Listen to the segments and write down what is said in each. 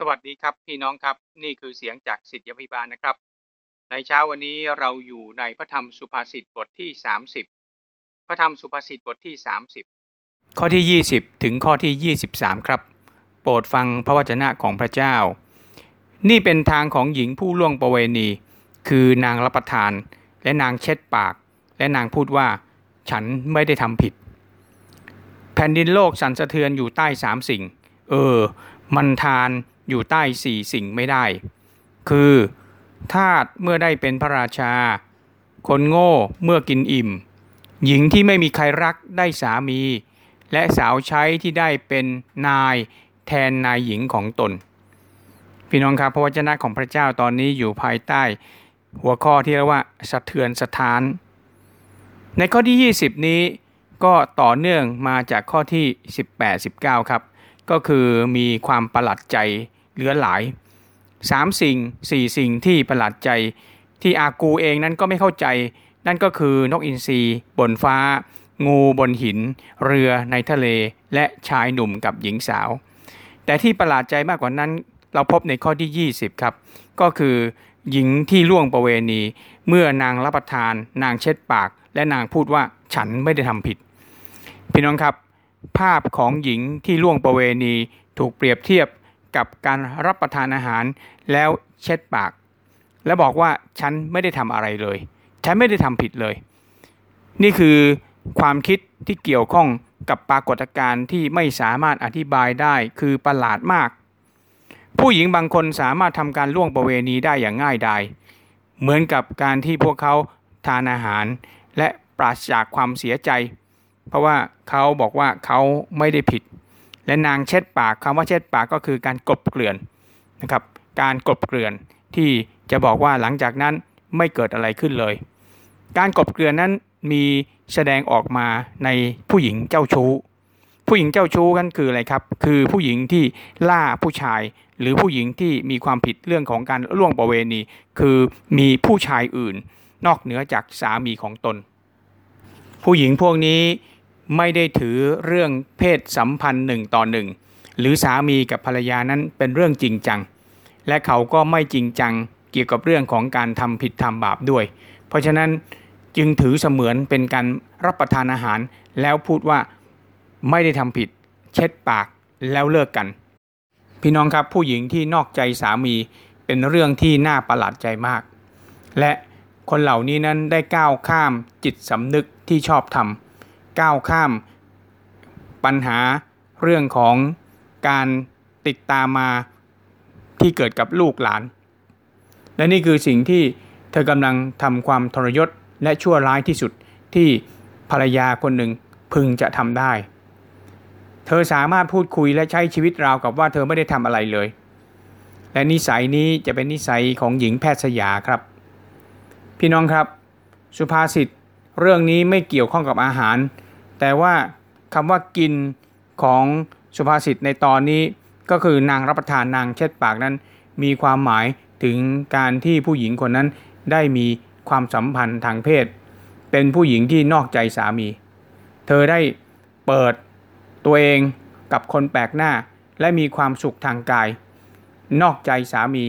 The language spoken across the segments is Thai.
สวัสดีครับพี่น้องครับนี่คือเสียงจากสิทธิพิบาลนะครับ ในเช้าวันนี้เราอยู่ในพระธรรมสุภาษิตบทที่ 30 พระธรรมสุภาษิตบทที่ 30 ข้อที่ 20 ถึงข้อที่ 23 ครับ โปรดฟังพระวจนะของพระเจ้า นี่เป็นทางของหญิงผู้ล่วงประเวณี คือนางรับประทาน และนางเช็ดปาก และนางพูดว่า ฉันไม่ได้ทำผิด แผ่นดินโลกสั่นสะเทือนอยู่ใต้สามสิ่ง เออ มันทาน อยู่ใต้สี่สิ่งไม่ได้ คือทาสเมื่อได้เป็นพระราชา คนโง่เมื่อกินอิ่ม หญิงที่ไม่มีใครรักได้สามี และสาวใช้ที่ได้เป็นนายแทนนายหญิงของตน พี่น้องครับพระวจนะของพระเจ้าตอนนี้อยู่ภายใต้ หัวข้อที่เรียกว่าสะเทือนสถาน ในข้อที่ 20 นี้ก็ต่อเนื่องมาจากข้อที่ 18-19 ครับ ก็คือมีความประหลาดใจ เหลือหลายสามสิ่งสี่สิ่งที่ประหลาดใจที่อากูเองนั้นก็ไม่เข้าใจ นั่นก็คือนกอินทรีบนฟ้า งูบนหิน เรือในทะเลและชายหนุ่มกับหญิงสาว แต่ที่ประหลาดใจมากกว่านั้น เราพบในข้อที่ 20 ครับ ก็คือหญิงที่ล่วงประเวณี เมื่อนางรับประทาน นางเช็ดปาก และนางพูดว่าฉันไม่ได้ทำผิด พี่น้องครับ ภาพของหญิงที่ล่วงประเวณีถูกเปรียบเทียบ กับการรับประทานอาหารแล้วเช็ดปาก แล้วบอกว่าฉันไม่ได้ทำอะไรเลย ฉันไม่ได้ทำผิดเลย นี่คือความคิดที่เกี่ยวข้องกับปรากฏการณ์ที่ไม่สามารถอธิบายได้คือประหลาดมาก ผู้หญิงบางคนสามารถทำการล่วงประเวณีได้อย่างง่ายดายเหมือนกับการที่พวกเขาทานอาหาร และปราศจากความเสียใจ เพราะว่าเขาบอกว่าเขาไม่ได้ผิด และนางเช็ดปากคำว่าเช็ดปากก็คือการกบเกลื่อนนะครับ การกบเกลื่อนที่จะบอกว่าหลังจากนั้นไม่เกิดอะไรขึ้นเลย การกบเกลื่อนนั้นมีแสดงออกมาในผู้หญิงเจ้าชู้ ผู้หญิงเจ้าชู้นั่นคืออะไรครับ คือผู้หญิงที่ล่าผู้ชาย หรือผู้หญิงที่มีความผิดเรื่องของการล่วงประเวณี คือมีผู้ชายอื่น นอกเหนือจากสามีของตน ผู้หญิงพวกนี้ ไม่ได้ถือเรื่องเพศสัมพันธ์หนึ่งต่อหนึ่งหรือสามีกับภรรยานั้นเป็นเรื่องจริงจัง และเขาก็ไม่จริงจังเกี่ยวกับเรื่องของการทำผิดทำบาปด้วย เพราะฉะนั้นจึงถือเสมือนเป็นการรับประทานอาหาร แล้วพูดว่าไม่ได้ทำผิด เช็ดปากแล้วเลิกกัน พี่น้องครับผู้หญิงที่นอกใจสามีเป็นเรื่องที่น่าประหลาดใจมาก และคนเหล่านี้นั้นได้ก้าวข้ามจิตสำนึกที่ชอบทำ ก้าวข้าม ปัญหาเรื่องของการติดตามมาที่เกิดกับลูกหลาน และนี่คือสิ่งที่เธอกำลังทำความทรยศและชั่วร้ายที่สุดที่ภรรยาคนหนึ่งพึงจะทำได้ เธอสามารถพูดคุยและใช้ชีวิตราวกับว่าเธอไม่ได้ทำอะไรเลย และนิสัยนี้จะเป็นนิสัยของหญิงแพทย์สยาครับ พี่น้องครับ สุภาษิตเรื่องนี้ไม่เกี่ยวข้องกับอาหาร แต่ว่าคำว่ากินของสุภาษิตในตอนนี้ ก็คือนางรับประทานนางเช็ดปากนั้น มีความหมายถึงการที่ผู้หญิงคนนั้นได้มีความสัมพันธ์ทางเพศ เป็นผู้หญิงที่นอกใจสามี เธอได้เปิดตัวเองกับคนแปลกหน้า และมีความสุขทางกาย นอกใจสามี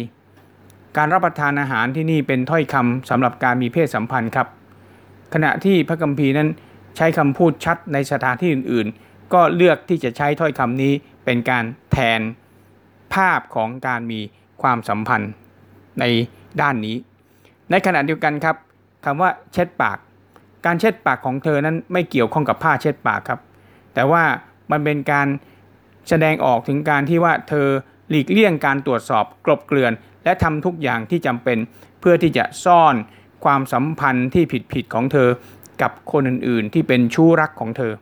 การรับประทานอาหารที่นี่เป็นถ้อยคำสำหรับการมีเพศสัมพันธ์ครับ ขณะที่พระกัมภีนั้น ใช้คำพูดชัดในสถานที่อื่นๆ ก็เลือกที่จะใช้ถ้อยคำนี้เป็นการแทนภาพของการมีความสัมพันธ์ในด้านนี้ ในขณะเดียวกันครับคำว่าเช็ดปาก การเช็ดปากของเธอนั้นไม่เกี่ยวข้องกับผ้าเช็ดปากครับ แต่ว่ามันเป็นการแสดงออกถึงการที่ว่าเธอหลีกเลี่ยงการตรวจสอบกลบเกลื่อน และทำทุกอย่างที่จำเป็นเพื่อที่จะซ่อนความสัมพันธ์ที่ผิดๆของเธอ กับคนอื่นๆ ที่เป็นชู้รักของเธอ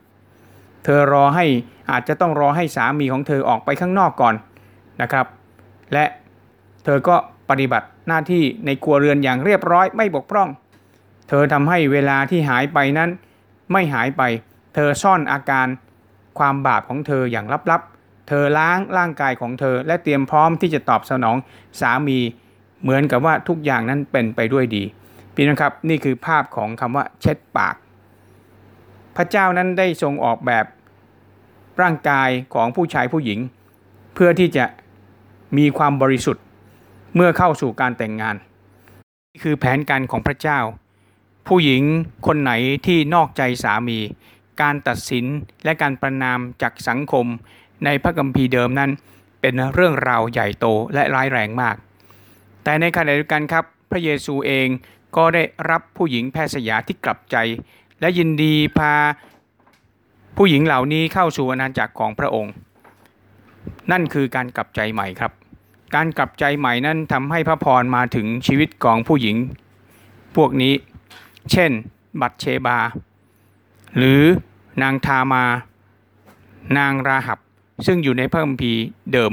เธอรอให้อาจจะต้องรอให้สามีของเธอออกไปข้างนอกก่อนนะครับ และเธอก็ปฏิบัติหน้าที่ในครัวเรือนอย่างเรียบร้อยไม่บกพร่อง เธอทำให้เวลาที่หายไปนั้น ไม่หายไป เธอซ่อนอาการความบาปของเธออย่างลับๆ เธอล้างร่างกายของเธอ และเตรียมพร้อมที่จะตอบสนองสามีเหมือนกับว่าทุกอย่างนั้นเป็นไปด้วยดี พี่น้องครับนี่คือภาพของคำว่าเช็ดปาก พระเจ้านั้นได้ทรงออกแบบร่างกายของผู้ชายผู้หญิง เพื่อที่จะมีความบริสุทธิ์เมื่อเข้าสู่การแต่งงาน นี่คือแผนการของพระเจ้า ผู้หญิงคนไหนที่นอกใจสามี การตัดสินและการประนามจากสังคมในพระคัมภีร์เดิมนั้น เป็นเรื่องราวใหญ่โตและร้ายแรงมาก แต่ในขณะเดียวกันครับ พระเยซูเอง ก็ได้รับผู้หญิงแพทย์สยาที่กลับใจ และยินดีพาผู้หญิงเหล่านี้เข้าสู่อาณาจักรของพระองค์ นั่นคือการกลับใจใหม่ครับ การกลับใจใหม่นั้นทำให้พระพรมาถึงชีวิตของผู้หญิง พวกนี้ เช่น บัตเชบา หรือนางทามานางราหับ ซึ่งอยู่ในพระคัมภีร์เดิม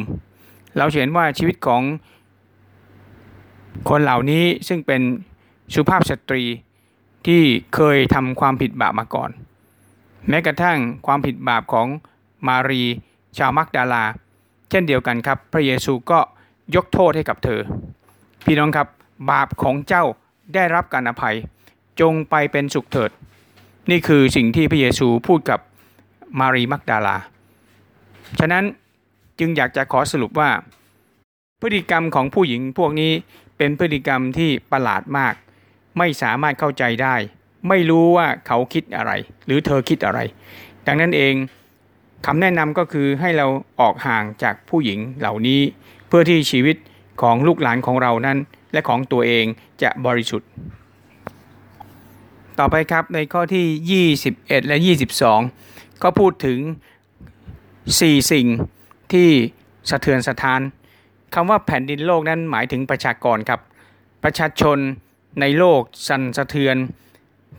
เราเห็นว่าชีวิตของคนเหล่านี้ซึ่งเป็น สุภาพสตรีที่เคยทำความผิดบาปมาก่อน แม้กระทั่งความผิดบาปของมารีชาวมักดาลา เช่นเดียวกันครับ พระเยซูก็ยกโทษให้กับเธอ พี่น้องครับบาปของเจ้าได้รับการอภัย จงไปเป็นสุขเถิด นี่คือสิ่งที่พระเยซูพูดกับมารีมักดาลา ฉะนั้นจึงอยากจะขอสรุปว่า พฤติกรรมของผู้หญิงพวกนี้เป็นพฤติกรรมที่ประหลาดมาก ไม่สามารถเข้าใจได้ ไม่รู้ว่าเขาคิดอะไร หรือเธอคิดอะไร ดังนั้นเองคำแนะนำก็คือให้เราออกห่างจากผู้หญิงเหล่านี้ เพื่อที่ชีวิตของลูกหลานของเรานั้น และของตัวเองจะบริสุทธิ์ ต่อไปครับในข้อที่ 21 และ 22 ก็พูดถึง 4 สิ่งที่สะเทือนสะท้านคำว่าแผ่นดินโลกนั้นหมายถึงประชากรครับ ประชาชน ในโลกสั่นสะเทือน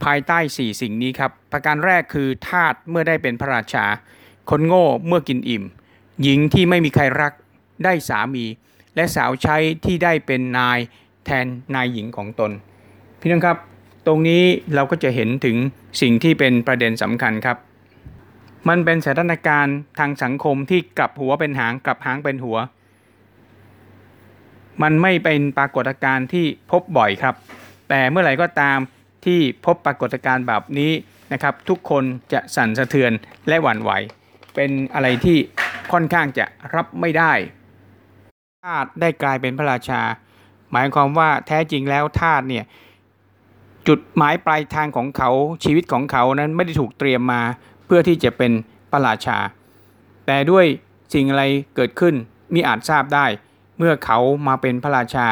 ภายใต้ 4 สิ่งนี้ครับ ประการแรกคือทาสเมื่อได้เป็นพระราชา คนโง่เมื่อกินอิ่ม หญิงที่ไม่มีใครรักได้สามี และสาวใช้ที่ได้เป็นนายแทนนายหญิงของตน พี่น้องครับ ตรงนี้เราก็จะเห็นถึงสิ่งที่เป็นประเด็นสำคัญครับ มันเป็นสถานการณ์ทางสังคมที่กลับหัวเป็นหางกลับหางเป็นหัว มันไม่เป็นปรากฏการณ์ที่พบบ่อยครับ แต่เมื่อไหร่ก็ตามที่พบปรากฏการณ์แบบนี้นะครับ ทุกคนจะสั่นสะเทือนและหวั่นไหว เป็นอะไรที่ค่อนข้างจะรับไม่ได้ทาสได้กลายเป็นพระราชา หมายความว่าแท้จริงแล้วทาสเนี่ยจุดหมายปลายทางของเขาชีวิตของเขานั้นไม่ได้ถูกเตรียมมาเพื่อที่จะเป็นพระราชา แต่ด้วยสิ่งอะไรเกิดขึ้นมิอาจทราบได้ เมื่อเขามาเป็นพระราชา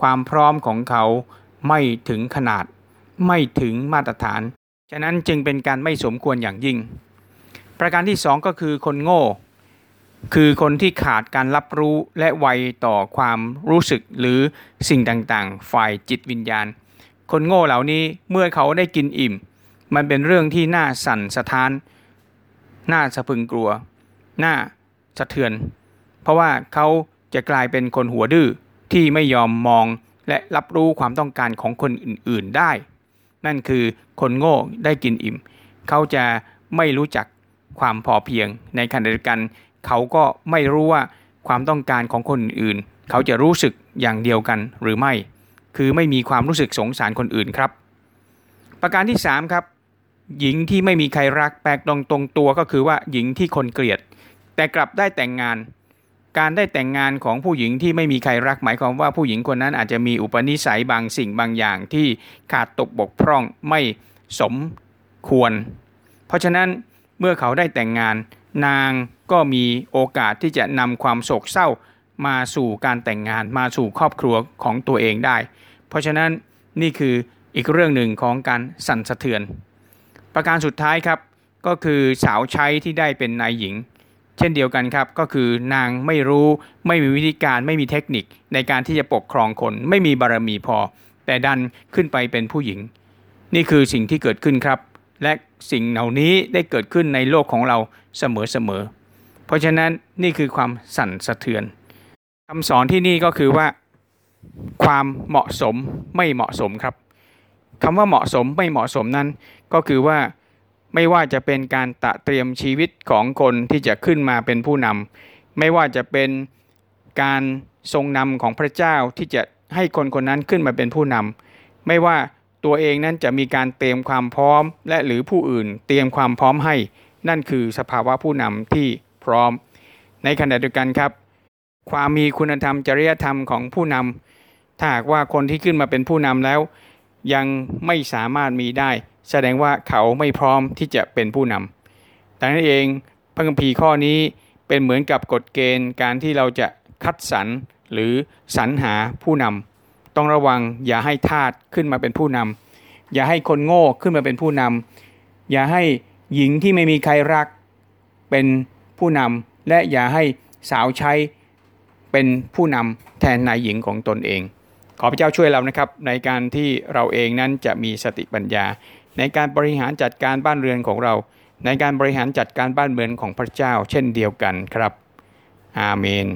ความพร้อมของเขา ไม่ถึงขนาด ไม่ถึงมาตรฐาน ฉะนั้นจึงเป็นการไม่สมควรอย่างยิ่ง ประการที่สองก็คือคนโง่ คือคนที่ขาดการรับรู้และไวต่อความรู้สึกหรือสิ่งต่างๆ ฝ่ายจิตวิญญาณ คนโง่เหล่านี้เมื่อเขาได้กินอิ่ม มันเป็นเรื่องที่น่าสั่นสะท้าน น่าสะพึงกลัว น่าสะเทือน เพราะว่าเขาจะกลายเป็นคนหัวดื้อที่ไม่ยอมมอง และรับรู้ความต้องการของคนอื่นๆได้ นั่นคือคนโง่ได้กินอิ่ม เขาจะไม่รู้จักความพอเพียง ในขณะเดียวกัน เขาก็ไม่รู้ว่าความต้องการของคนอื่น เขาจะรู้สึกอย่างเดียวกันหรือไม่ คือไม่มีความรู้สึกสงสารคนอื่นครับ ประการที่ 3 ครับ หญิงที่ไม่มีใครรักแปลกตรงตรงตัวก็คือว่าหญิงที่คนเกลียด แต่กลับได้แต่งงาน การได้แต่งงานของผู้หญิงที่ไม่มีใครรักหมายความว่าผู้หญิงคนนั้นอาจจะมีอุปนิสัยบางสิ่งบางอย่างที่ขาดตกบกพร่องไม่สมควร เพราะฉะนั้นเมื่อเขาได้แต่งงาน นางก็มีโอกาสที่จะนำความโศกเศร้ามาสู่การแต่งงานมาสู่ครอบครัวของตัวเองได้ เพราะฉะนั้นนี่คืออีกเรื่องหนึ่งของการสั่นสะเทือน ประการสุดท้ายครับก็คือสาวใช้ที่ได้เป็นนายหญิง เช่นเดียวกันครับ ก็คือนางไม่รู้ไม่มีวิธีการไม่มีเทคนิคในการที่จะปกครองคนไม่มีบารมีพอ แต่ดันขึ้นไปเป็นผู้หญิง นี่คือสิ่งที่เกิดขึ้นครับ และสิ่งเหล่านี้ได้เกิดขึ้นในโลกของเราเสมอๆเพราะฉะนั้นนี่คือความสั่นสะเทือนคำสอนที่นี่ก็คือว่า ความเหมาะสมไม่เหมาะสมครับคำว่าเหมาะสมไม่เหมาะสมนั้น ก็คือว่า ไม่ว่าจะเป็นการตะเตรียมชีวิตของคนที่จะขึ้นมาเป็นผู้นำไม่ว่าจะเป็นการทรงนำของพระเจ้าที่จะให้คนคนนั้นขึ้นมาเป็นผู้นำไม่ว่าตัวเองนั้นจะมีการเตรียมความพร้อม และหรือผู้อื่นเตรียมความพร้อมให้ นั่นคือสภาวะผู้นำที่พร้อม ในขณะเดียวกันครับ ความมีคุณธรรมจริยธรรมของผู้นำถ้าหากว่าคนที่ขึ้นมาเป็นผู้นำแล้ว ยังไม่สามารถมีได้ แสดงว่าเขาไม่พร้อมที่จะเป็นผู้นำดังนั้นเองพระคัมภีร์ข้อนี้เป็นเหมือนกับกฎเกณฑ์การที่เราจะคัดสรรหรือสรรหาผู้นำต้องระวังอย่าให้ทาสขึ้นมาเป็นผู้นำอย่าให้คนโง่ขึ้นมาเป็นผู้นำอย่าให้หญิงที่ไม่มีใครรักเป็นผู้นำและอย่าให้สาวใช้เป็นผู้นำแทนนายหญิงของตนเอง ขอพระเจ้าช่วยเรานะครับในการที่เราเองนั้นจะมีสติปัญญา ในการบริหารจัดการบ้านเรือนของเรา ในการบริหารจัดการบ้านเมืองของพระเจ้า เช่นเดียวกันครับ อาเมน